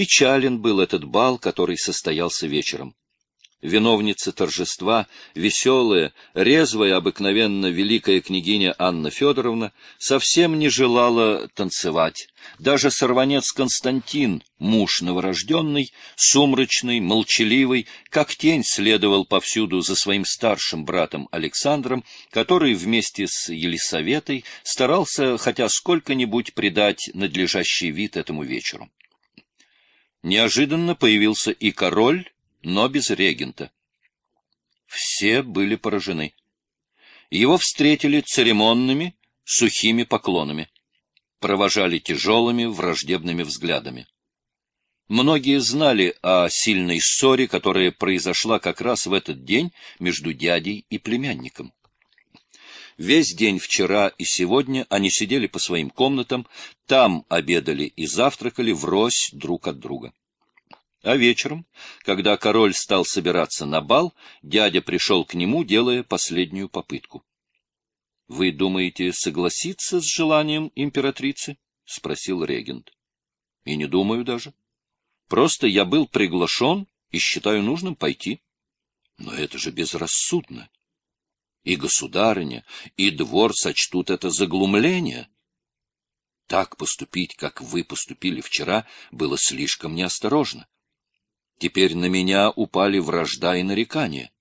Печален был этот бал, который состоялся вечером. Виновница торжества, веселая, резвая, обыкновенно великая княгиня Анна Федоровна, совсем не желала танцевать. Даже сорванец Константин, муж новорожденный, сумрачный, молчаливый, как тень следовал повсюду за своим старшим братом Александром, который вместе с Елисаветой старался хотя сколько-нибудь придать надлежащий вид этому вечеру. Неожиданно появился и король, но без регента. Все были поражены. Его встретили церемонными, сухими поклонами, провожали тяжелыми враждебными взглядами. Многие знали о сильной ссоре, которая произошла как раз в этот день между дядей и племянником. Весь день вчера и сегодня они сидели по своим комнатам, там обедали и завтракали врозь друг от друга. А вечером, когда король стал собираться на бал, дядя пришел к нему, делая последнюю попытку. — Вы думаете согласиться с желанием императрицы? — спросил регент. — И не думаю даже. Просто я был приглашен и считаю нужным пойти. Но это же безрассудно. И государыня, и двор сочтут это заглумление. Так поступить, как вы поступили вчера, было слишком неосторожно. Теперь на меня упали вражда и нарекания.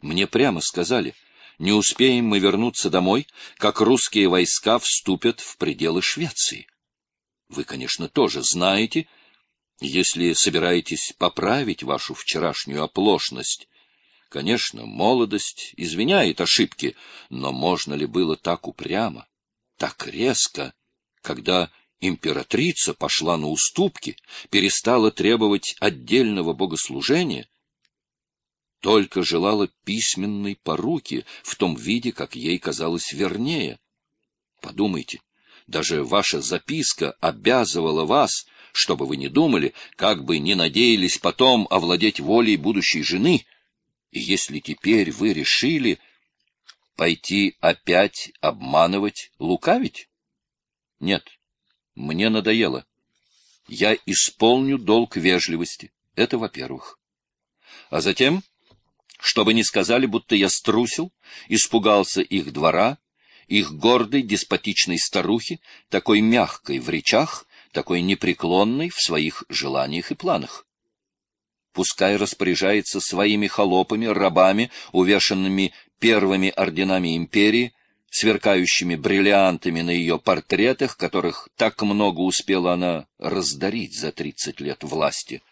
Мне прямо сказали, не успеем мы вернуться домой, как русские войска вступят в пределы Швеции. Вы, конечно, тоже знаете, если собираетесь поправить вашу вчерашнюю оплошность. Конечно, молодость извиняет ошибки, но можно ли было так упрямо, так резко, когда императрица пошла на уступки, перестала требовать отдельного богослужения, только желала письменной поруки в том виде, как ей казалось вернее. Подумайте, даже ваша записка обязывала вас, чтобы вы не думали, как бы не надеялись потом овладеть волей будущей жены, и если теперь вы решили пойти опять обманывать, лукавить? Нет, мне надоело. Я исполню долг вежливости. Это во-первых. А затем, чтобы не сказали, будто я струсил, испугался их двора, их гордой деспотичной старухи, такой мягкой в речах, такой непреклонной в своих желаниях и планах. Пускай распоряжается своими холопами, рабами, увешанными первыми орденами империи, сверкающими бриллиантами на ее портретах, которых так много успела она раздарить за тридцать лет власти.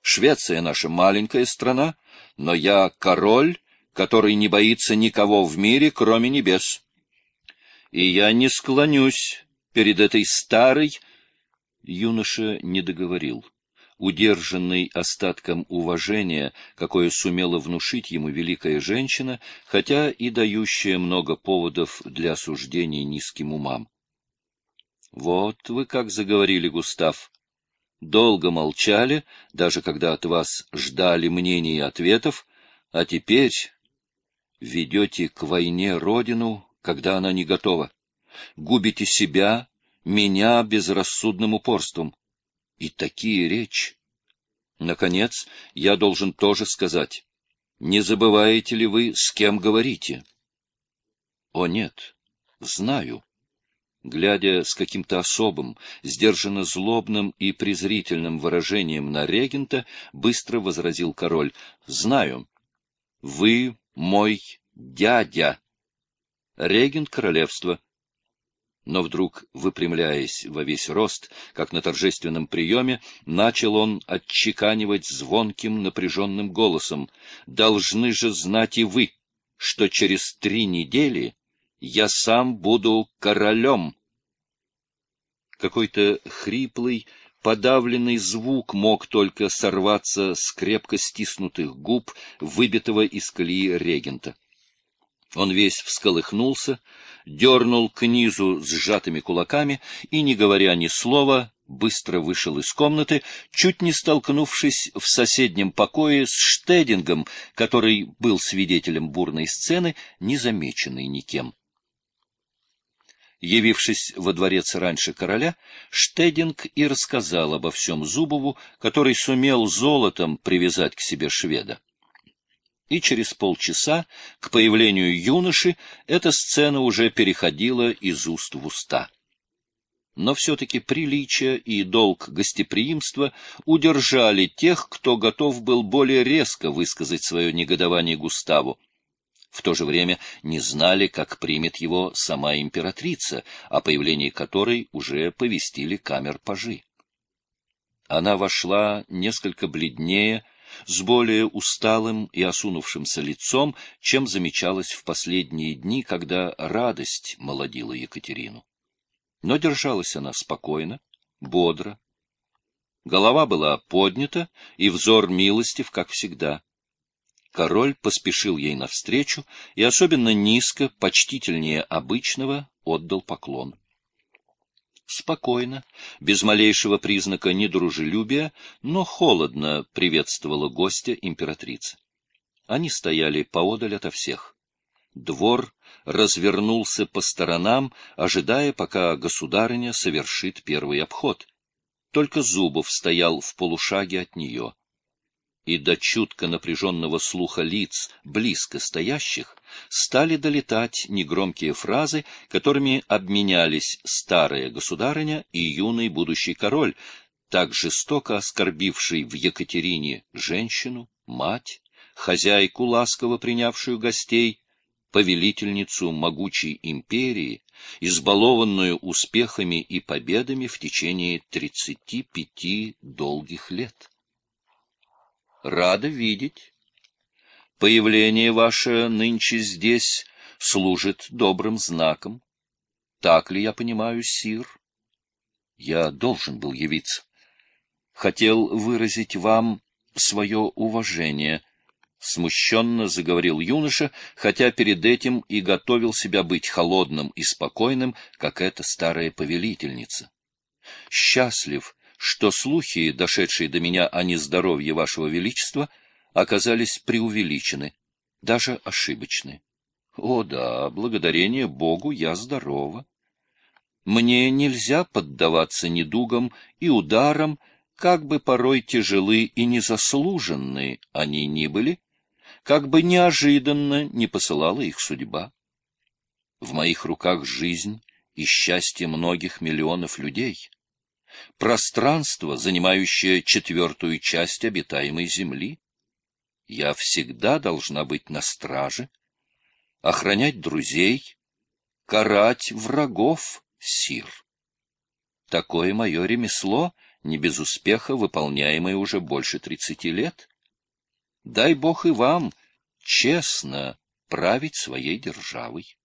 Швеция наша маленькая страна, но я король, который не боится никого в мире, кроме небес. И я не склонюсь перед этой старой... Юноша не договорил удержанный остатком уважения, какое сумела внушить ему великая женщина, хотя и дающая много поводов для осуждения низким умам. Вот вы как заговорили, Густав. Долго молчали, даже когда от вас ждали мнений и ответов, а теперь ведете к войне родину, когда она не готова. Губите себя, меня безрассудным упорством. И такие речи. Наконец, я должен тоже сказать. Не забываете ли вы, с кем говорите? О, нет, знаю. Глядя с каким-то особым, сдержанно злобным и презрительным выражением на регента, быстро возразил король. Знаю. Вы мой дядя. Регент королевства но вдруг, выпрямляясь во весь рост, как на торжественном приеме, начал он отчеканивать звонким напряженным голосом «Должны же знать и вы, что через три недели я сам буду королем». Какой-то хриплый, подавленный звук мог только сорваться с крепко стиснутых губ, выбитого из колеи регента. Он весь всколыхнулся, дернул к низу сжатыми кулаками и, не говоря ни слова, быстро вышел из комнаты, чуть не столкнувшись в соседнем покое с Штедингом, который был свидетелем бурной сцены, незамеченной никем. Явившись во дворец раньше короля, Штединг и рассказал обо всем Зубову, который сумел золотом привязать к себе шведа. И через полчаса, к появлению юноши, эта сцена уже переходила из уст в уста. Но все-таки приличие и долг гостеприимства удержали тех, кто готов был более резко высказать свое негодование Густаву, в то же время не знали, как примет его сама императрица, о появлении которой уже повестили камер-пажи. Она вошла несколько бледнее, с более усталым и осунувшимся лицом, чем замечалось в последние дни, когда радость молодила Екатерину. Но держалась она спокойно, бодро. Голова была поднята, и взор милостив, как всегда. Король поспешил ей навстречу и особенно низко, почтительнее обычного, отдал поклон. Спокойно, без малейшего признака недружелюбия, но холодно приветствовала гостя императрица. Они стояли поодаль ото всех. Двор развернулся по сторонам, ожидая, пока государыня совершит первый обход. Только Зубов стоял в полушаге от нее и до чутко напряженного слуха лиц, близко стоящих, стали долетать негромкие фразы, которыми обменялись старая государыня и юный будущий король, так жестоко оскорбивший в Екатерине женщину, мать, хозяйку, ласково принявшую гостей, повелительницу могучей империи, избалованную успехами и победами в течение тридцати пяти долгих лет рада видеть. Появление ваше нынче здесь служит добрым знаком. Так ли я понимаю, сир? Я должен был явиться. Хотел выразить вам свое уважение. Смущенно заговорил юноша, хотя перед этим и готовил себя быть холодным и спокойным, как эта старая повелительница. Счастлив, что слухи, дошедшие до меня о нездоровье вашего величества, оказались преувеличены, даже ошибочны. О да, благодарение Богу я здорова. Мне нельзя поддаваться недугам и ударам, как бы порой тяжелы и незаслуженные они ни были, как бы неожиданно не посылала их судьба. В моих руках жизнь и счастье многих миллионов людей пространство, занимающее четвертую часть обитаемой земли. Я всегда должна быть на страже, охранять друзей, карать врагов, сир. Такое мое ремесло, не без успеха выполняемое уже больше тридцати лет. Дай Бог и вам честно править своей державой.